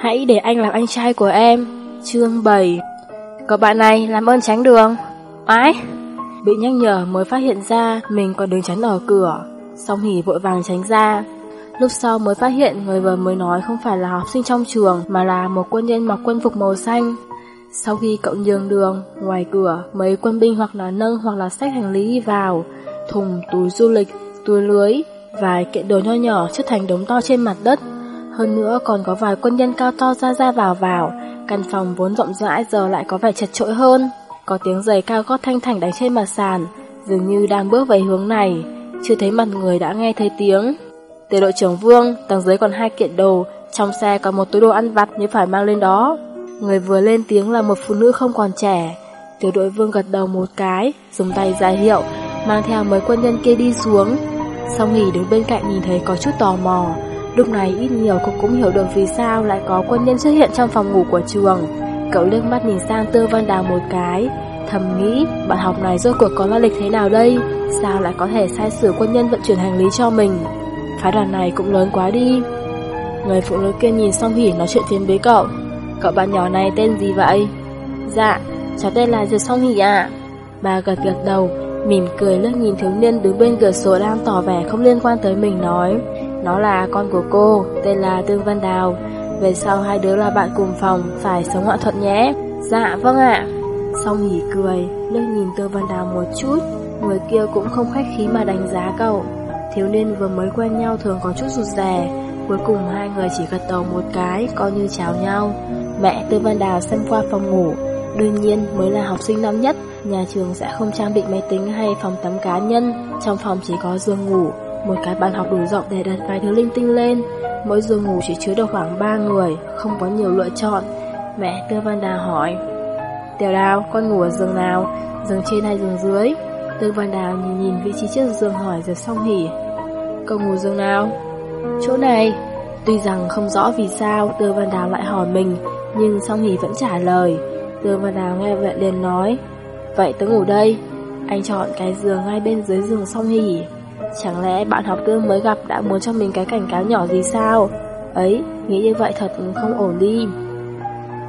Hãy để anh làm anh trai của em. Chương 7 Cậu bạn này làm ơn tránh đường. Ái! Bị nhắc nhở mới phát hiện ra mình còn đứng chắn ở cửa. Song hỉ vội vàng tránh ra. Lúc sau mới phát hiện người vừa mới nói không phải là học sinh trong trường mà là một quân nhân mặc quân phục màu xanh. Sau khi cậu nhường đường, ngoài cửa, mấy quân binh hoặc là nâng hoặc là xách hành lý vào, thùng, túi du lịch, túi lưới, vài kiện đồ nho nhỏ chất thành đống to trên mặt đất. Hơn nữa còn có vài quân nhân cao to ra ra vào vào, căn phòng vốn rộng rãi giờ lại có vẻ chật chội hơn. Có tiếng giày cao gót thanh thảnh đánh trên mặt sàn, dường như đang bước về hướng này, chưa thấy mặt người đã nghe thấy tiếng. Tiểu đội trưởng Vương, tầng dưới còn hai kiện đồ, trong xe có một túi đồ ăn vặt như phải mang lên đó. Người vừa lên tiếng là một phụ nữ không còn trẻ. Tiểu đội Vương gật đầu một cái, dùng tay ra hiệu, mang theo mấy quân nhân kia đi xuống. song nghỉ đứng bên cạnh nhìn thấy có chút tò mò. Lúc này ít nhiều cô cũng hiểu được vì sao lại có quân nhân xuất hiện trong phòng ngủ của trường. Cậu liếc mắt nhìn sang Tư Văn Đào một cái, thầm nghĩ bạn học này rốt cuộc có la lịch thế nào đây? Sao lại có thể sai sử quân nhân vận chuyển hành lý cho mình? Phái đoàn này cũng lớn quá đi. Người phụ nữ kia nhìn xong hỉ nói chuyện phiếm với cậu. Cậu bạn nhỏ này tên gì vậy? Dạ, cháu tên là Diệp Song Hỷ ạ. Bà gật gật đầu, mỉm cười lướt nhìn thiếu niên đứng bên cửa sổ đang tỏ vẻ không liên quan tới mình nói. Nó là con của cô, tên là Tương Văn Đào. Về sau hai đứa là bạn cùng phòng, phải sống họa thuận nhé. Dạ, vâng ạ. Song nghỉ cười, lướt nhìn Tương Văn Đào một chút. Người kia cũng không khách khí mà đánh giá cậu. Thiếu niên vừa mới quen nhau thường có chút rụt rè Cuối cùng hai người chỉ gật đầu một cái Coi như chào nhau Mẹ Tư Văn Đào xem qua phòng ngủ Đương nhiên mới là học sinh năm nhất Nhà trường sẽ không trang bị máy tính hay phòng tắm cá nhân Trong phòng chỉ có giường ngủ một cái bàn học đủ rộng để đặt vài thứ linh tinh lên Mỗi giường ngủ chỉ chứa được khoảng 3 người Không có nhiều lựa chọn Mẹ Tư Văn Đào hỏi Tiểu Đào, con ngủ ở giường nào? Giường trên hay giường dưới? Tư Văn Đào nhìn nhìn vị trí trước giường hỏi rồi xong hỉ con ngủ giường nào? Chỗ này Tuy rằng không rõ vì sao Tư Văn Đào lại hỏi mình Nhưng song hỉ vẫn trả lời Tư Văn Đào nghe vậy liền nói Vậy tớ ngủ đây Anh chọn cái giường ngay bên dưới giường song hỉ Chẳng lẽ bạn học tương mới gặp Đã muốn cho mình cái cảnh cáo nhỏ gì sao? Ấy, nghĩ như vậy thật không ổn đi.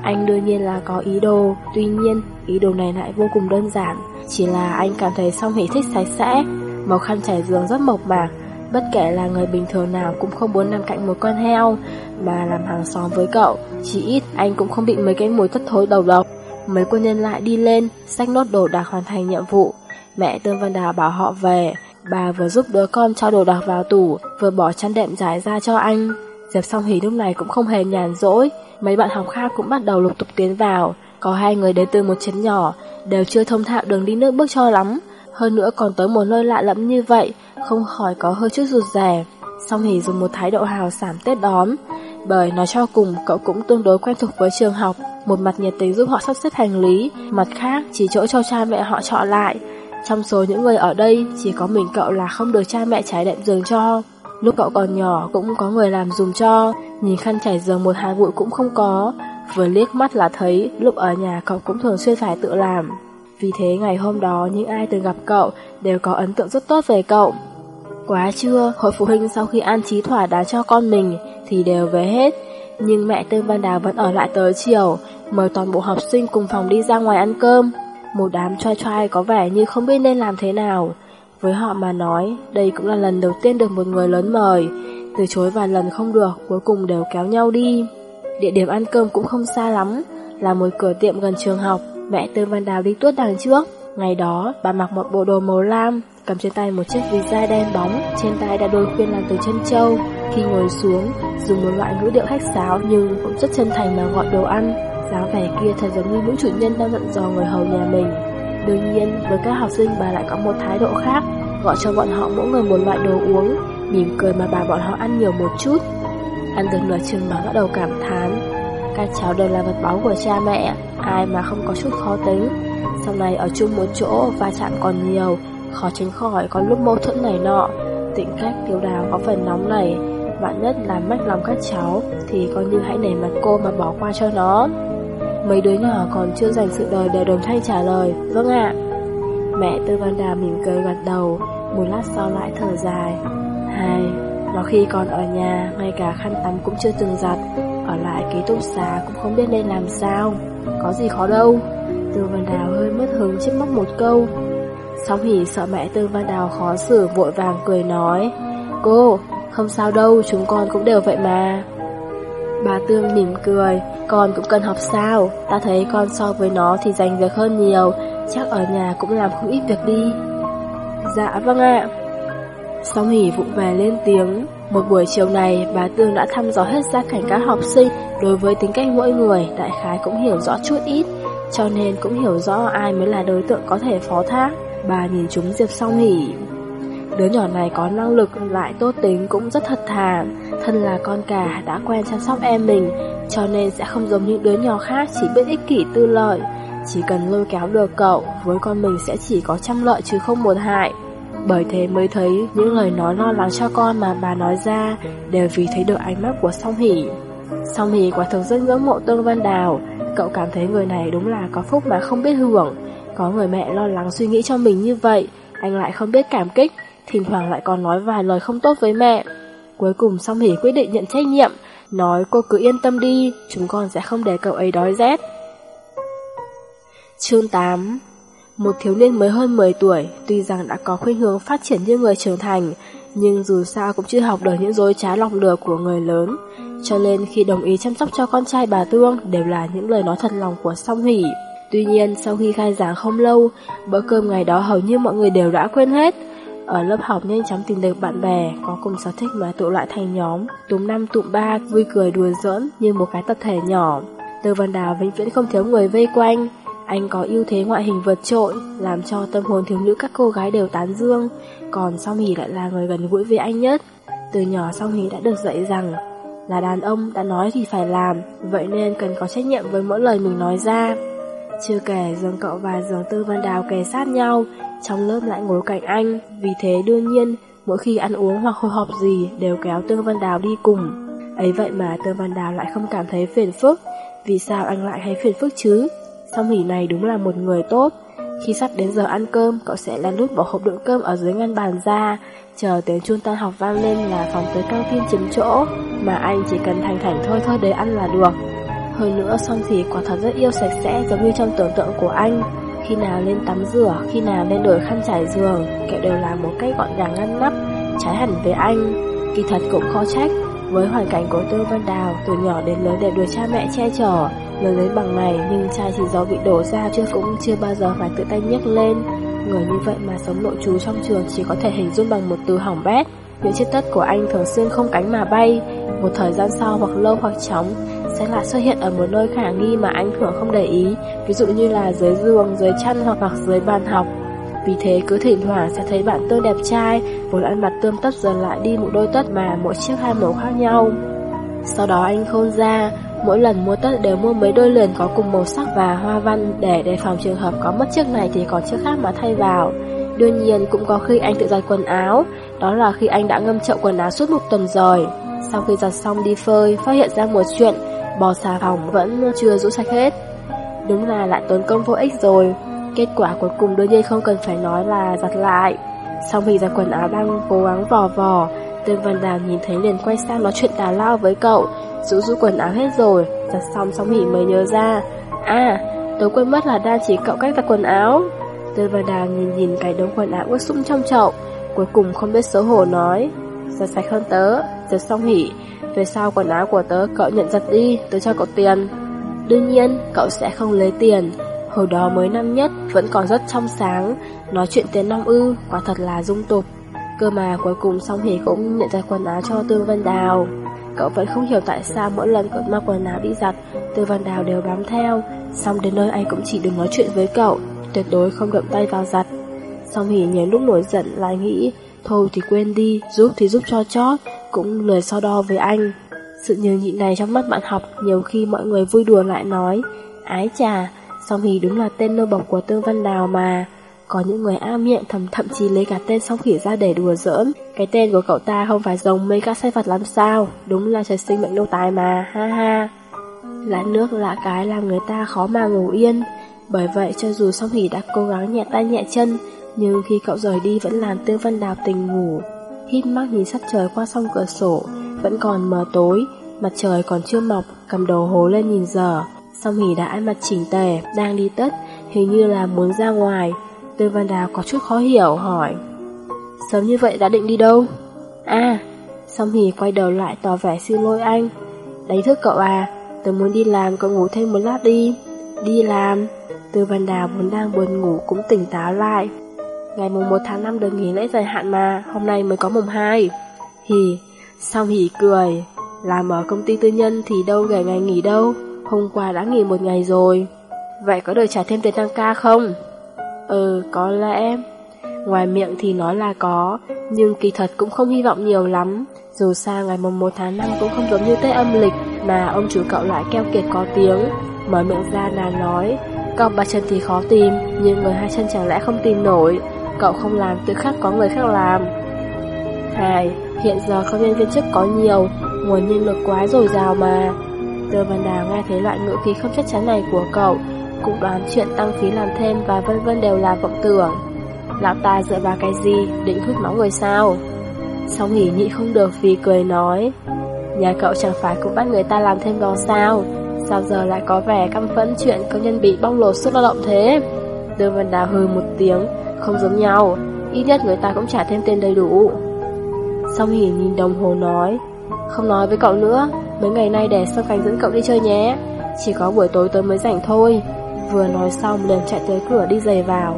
Anh đương nhiên là có ý đồ. Tuy nhiên, ý đồ này lại vô cùng đơn giản. Chỉ là anh cảm thấy song hỷ thích sạch sẽ Màu khăn trải giường rất mộc mạc. Bất kể là người bình thường nào cũng không muốn nằm cạnh một con heo Mà làm hàng xóm với cậu. Chỉ ít anh cũng không bị mấy cái mùi thất thối đầu độc. Mấy quân nhân lại đi lên Xách nốt đồ đạc hoàn thành nhiệm vụ. Mẹ Tương Văn Đào bảo họ về. Bà vừa giúp đứa con cho đồ đạc vào tủ Vừa bỏ chăn đệm giải ra cho anh. Diệp song hỉ lúc này cũng không hề nhàn rỗi. Mấy bạn học khác cũng bắt đầu lục tục tiến vào. Có hai người đến từ một chấn nhỏ Đều chưa thông thạo đường đi nước bước cho lắm. Hơn nữa còn tới một nơi lạ lẫm như vậy, không khỏi có hơi chút rụt rè. Song thì dùng một thái độ hào sảng tết đón, bởi nói cho cùng cậu cũng tương đối quen thuộc với trường học, một mặt nhiệt tình giúp họ sắp xếp hành lý, mặt khác chỉ chỗ cho cha mẹ họ chọn lại. Trong số những người ở đây, chỉ có mình cậu là không được cha mẹ trải đệm giường cho. Lúc cậu còn nhỏ cũng có người làm dùng cho, nhìn khăn trải giường một hai bụi cũng không có. Vừa liếc mắt là thấy, lúc ở nhà cậu cũng thường xuyên phải tự làm. Vì thế ngày hôm đó những ai từng gặp cậu đều có ấn tượng rất tốt về cậu. Quá trưa, hội phụ huynh sau khi an trí thỏa đáng cho con mình thì đều về hết. Nhưng mẹ Tương Văn Đào vẫn ở lại tới chiều, mời toàn bộ học sinh cùng phòng đi ra ngoài ăn cơm. Một đám trai trai có vẻ như không biết nên làm thế nào. Với họ mà nói, đây cũng là lần đầu tiên được một người lớn mời. Từ chối vài lần không được, cuối cùng đều kéo nhau đi. Địa điểm ăn cơm cũng không xa lắm, là một cửa tiệm gần trường học. Mẹ Tư Văn Đào đi tuốt đằng trước. Ngày đó, bà mặc một bộ đồ màu lam, cầm trên tay một chiếc ví da đen bóng, trên tay đã đôi khuyên làm từ chân châu. Khi ngồi xuống, dùng một loại ngữ điệu khách sáo nhưng cũng rất chân thành mà gọi đồ ăn. Giáo vẻ kia thật giống như những chủ nhân đang giận dò người hầu nhà mình. Đương nhiên, với các học sinh bà lại có một thái độ khác, gọi cho bọn họ mỗi người một loại đồ uống, mỉm cười mà bà bọn họ ăn nhiều một chút. Ăn được nửa chừng bà bắt đầu cảm thán. Các cháu đều là vật báu của cha mẹ, ai mà không có chút khó tính. Sau này ở chung một chỗ va chạm còn nhiều, khó tránh khỏi có lúc mâu thuẫn này nọ. tịnh cách tiêu đào có phần nóng này, bạn nhất là mất lòng các cháu thì coi như hãy nể mặt cô mà bỏ qua cho nó. Mấy đứa nhỏ còn chưa dành sự đời để đồng thanh trả lời, vâng ạ. Mẹ Tư Văn Đà mỉm cười gật đầu, một lát sau lại thở dài. Hai, nó khi còn ở nhà, ngay cả khăn tắm cũng chưa từng giặt, ở lại ký túc xá cũng không biết nên làm sao. Có gì khó đâu. Tư Văn Đào hơi mất hứng trước móc một câu. Song hỉ sợ mẹ Tư Văn Đào khó xử vội vàng cười nói. Cô, không sao đâu, chúng con cũng đều vậy mà. Bà Tương mỉm cười, con cũng cần học sao, ta thấy con so với nó thì dành việc hơn nhiều, chắc ở nhà cũng làm không ít việc đi. Dạ vâng ạ. Song hỉ vụng về lên tiếng, một buổi chiều này bà Tương đã thăm dò hết gia cảnh các học sinh đối với tính cách mỗi người, đại khái cũng hiểu rõ chút ít, cho nên cũng hiểu rõ ai mới là đối tượng có thể phó thác. Bà nhìn chúng Diệp song hỉ. Đứa nhỏ này có năng lực lại tốt tính cũng rất thật thà Thân là con cả đã quen chăm sóc em mình, Cho nên sẽ không giống những đứa nhỏ khác chỉ biết ích kỷ tư lợi. Chỉ cần lôi kéo được cậu, Với con mình sẽ chỉ có trăm lợi chứ không một hại. Bởi thế mới thấy những lời nói lo lắng cho con mà bà nói ra Đều vì thấy được ánh mắt của song hỷ. Song hỷ quả thực rất ngưỡng mộ Tương Văn Đào. Cậu cảm thấy người này đúng là có phúc mà không biết hưởng. Có người mẹ lo lắng suy nghĩ cho mình như vậy, Anh lại không biết cảm kích, thỉnh thoảng lại còn nói vài lời không tốt với mẹ. Cuối cùng Song Hỷ quyết định nhận trách nhiệm, nói cô cứ yên tâm đi, chúng con sẽ không để cậu ấy đói rét. Chương 8 Một thiếu niên mới hơn 10 tuổi, tuy rằng đã có khuynh hướng phát triển như người trưởng thành, nhưng dù sao cũng chưa học được những dối trá lọc lừa của người lớn. Cho nên khi đồng ý chăm sóc cho con trai bà Tương đều là những lời nói thật lòng của Song Hỷ. Tuy nhiên, sau khi khai giảng không lâu, bữa cơm ngày đó hầu như mọi người đều đã quên hết. Ở lớp học nhanh chóng tìm được bạn bè, Có cùng sở thích mà tụ lại thành nhóm. Túm năm, tụm ba, vui cười, đùa giỡn Như một cái tập thể nhỏ. Từ Văn Đào vĩnh viễn không thiếu người vây quanh. Anh có ưu thế ngoại hình vượt trội, Làm cho tâm hồn thiếu nữ các cô gái đều tán dương. Còn Song Hỷ lại là người gần gũi với anh nhất. Từ nhỏ Song Hỷ đã được dạy rằng Là đàn ông đã nói thì phải làm, Vậy nên cần có trách nhiệm với mỗi lời mình nói ra chưa kể giường cậu và giường Tư Văn Đào kề sát nhau, trong lớp lại ngồi cạnh anh, vì thế đương nhiên, mỗi khi ăn uống hoặc hội họp gì đều kéo Tương Văn Đào đi cùng. Ấy vậy mà Tương Văn Đào lại không cảm thấy phiền phức, vì sao anh lại hay phiền phức chứ? Song hỉ này đúng là một người tốt. Khi sắp đến giờ ăn cơm, cậu sẽ lén lút bỏ hộp đựng cơm ở dưới ngăn bàn ra, chờ tiếng chuông tan học vang lên là phòng tới căng tin chiếm chỗ, mà anh chỉ cần thành thành thôi thôi để ăn là được. Hơn nữa son thì quả thật rất yêu sạch sẽ giống như trong tưởng tượng của anh. Khi nào lên tắm rửa, khi nào lên đổi khăn trải giường, kệ đều là một cách gọn gàng ngăn nắp, trái hẳn với anh. Kỳ thật cũng khó trách, với hoàn cảnh của Tư Văn Đào, từ nhỏ đến lớn đều được cha mẹ che chở, lớn đến bằng này nhưng trai chỉ do bị đổ ra chứ cũng chưa bao giờ phải tự tay nhấc lên. Người như vậy mà sống nội trú trong trường chỉ có thể hình dung bằng một từ hỏng bét. Những chiếc tất của anh thường xuyên không cánh mà bay, một thời gian sau hoặc lâu hoặc chóng sẽ lại xuất hiện ở một nơi khả nghi mà anh thường không để ý, ví dụ như là dưới giường, dưới chăn hoặc hoặc dưới bàn học. Vì thế cứ thỉnh thoảng sẽ thấy bạn tôi đẹp trai, vốn ăn mặt tươm tất giờ lại đi một đôi tất mà mỗi chiếc hai màu khác nhau. Sau đó anh khôn ra, mỗi lần mua tất đều mua mấy đôi liền có cùng màu sắc và hoa văn để đề phòng trường hợp có mất chiếc này thì còn chiếc khác mà thay vào. Đương nhiên cũng có khi anh tự giặt quần áo, đó là khi anh đã ngâm chậu quần áo suốt một tuần rồi. Sau khi giặt xong đi phơi, phát hiện ra một chuyện, bò xà phòng vẫn chưa rũ sạch hết. Đúng là lại tốn công vô ích rồi. Kết quả cuối cùng đương nhiên không cần phải nói là giặt lại. Sau khi giặt quần áo đang cố gắng vò vò, Tương Văn Đào nhìn thấy liền quay sang nói chuyện tà lao với cậu. Rũ rũ quần áo hết rồi, giặt xong xong hỉ mới nhớ ra. À, tôi quên mất là đang chỉ cậu cách giặt quần áo. Tương Văn Đào nhìn nhìn cái đống quần áo ướt sũng trong chậu, cuối cùng không biết xấu hổ nói. Giặt sạch hơn tớ, giặt xong hỉ, về sau quần áo của tớ cậu nhận giặt đi, tớ cho cậu tiền. Đương nhiên, cậu sẽ không lấy tiền. Hồi đó mới năm nhất, vẫn còn rất trong sáng, nói chuyện tiền năm ư, quả thật là dung tục. Cơ mà cuối cùng song hỉ cũng nhận ra quần áo cho Tư Vân Đào. Cậu vẫn không hiểu tại sao mỗi lần cậu mang quần áo bị giặt, Tư Vân Đào đều bám theo. Xong đến nơi anh cũng chỉ đừng nói chuyện với cậu, tuyệt đối không động tay vào giặt. Song hỉ nhớ lúc nổi giận lại nghĩ, thôi thì quên đi, giúp thì giúp cho chót, cũng lười so đo với anh. Sự nhường nhịn này trong mắt bạn học, nhiều khi mọi người vui đùa lại nói, ái chà, song hỷ đúng là tên nô bọc của Tương Văn Đào mà. Có những người am miệng thầm thậm chí lấy cả tên song hỷ ra để đùa giỡn. Cái tên của cậu ta không phải giống mấy các sai vật làm sao, đúng là trời sinh mệnh nô tài mà, ha ha. Lạ nước lạ cái làm người ta khó mà ngủ yên. Bởi vậy cho dù song hỷ đã cố gắng nhẹ tay nhẹ chân, nhưng khi cậu rời đi vẫn làm Tương Văn Đào tình ngủ hít mắt nhìn sắc trời qua sông cửa sổ, vẫn còn mờ tối, Mặt trời còn chưa mọc, cầm đầu hố lên nhìn giờ. Song Hỷ đã ăn mặt chỉnh tề, đang đi tất, hình như là muốn ra ngoài. Tư Văn Đào có chút khó hiểu, hỏi. Sớm như vậy đã định đi đâu? À, Song Hỷ quay đầu lại tỏ vẻ xin lỗi anh. Đánh thức cậu à, tôi muốn đi làm, cậu ngủ thêm một lát đi. Đi làm. Tư Văn Đào vốn đang buồn ngủ cũng tỉnh táo lại. Ngày mùng 1 tháng 5 được nghỉ lễ dài hạn mà, hôm nay mới có mùng 2. Hì, xong hỉ cười. Làm ở công ty tư nhân thì đâu ngày ngày nghỉ đâu, hôm qua đã nghỉ một ngày rồi. Vậy có được trả thêm tiền tăng ca không? Ừ, có lẽ. Ngoài miệng thì nói là có, nhưng kỳ thật cũng không hy vọng nhiều lắm. Dù sao ngày mùng 1 tháng 5 cũng không giống như Tết âm lịch mà ông chủ cậu lại keo kiệt có tiếng. Mở miệng ra là nói, cậu ba chân thì khó tìm, nhưng người hai chân chẳng lẽ không tìm nổi. Cậu không làm tự khắc có người khác làm. Hai, hiện giờ công nhân viên chức có nhiều, nguồn nhân lực quá dồi dào mà. Tiêu Văn Đào nghe thấy loại ngữ khí không chắc chắn này của cậu, cũng đoán chuyện tăng phí làm thêm và vân vân đều là vọng tưởng. Lão ta dựa vào cái gì, định hút máu người sao? Xong nghỉ nhị không được vì cười nói, nhà cậu chẳng phải cũng bắt người ta làm thêm đó sao? Sao giờ lại có vẻ căm phẫn chuyện công nhân bị bong lột sức lao động thế? đường Văn Đào hừ một tiếng, không giống nhau, ít nhất người ta cũng trả thêm tiền đầy đủ. Song hỉ nhìn đồng hồ nói, không nói với cậu nữa, mấy ngày nay để Sơn Khánh dẫn cậu đi chơi nhé, chỉ có buổi tối tôi mới rảnh thôi. Vừa nói xong liền chạy tới cửa đi giày vào.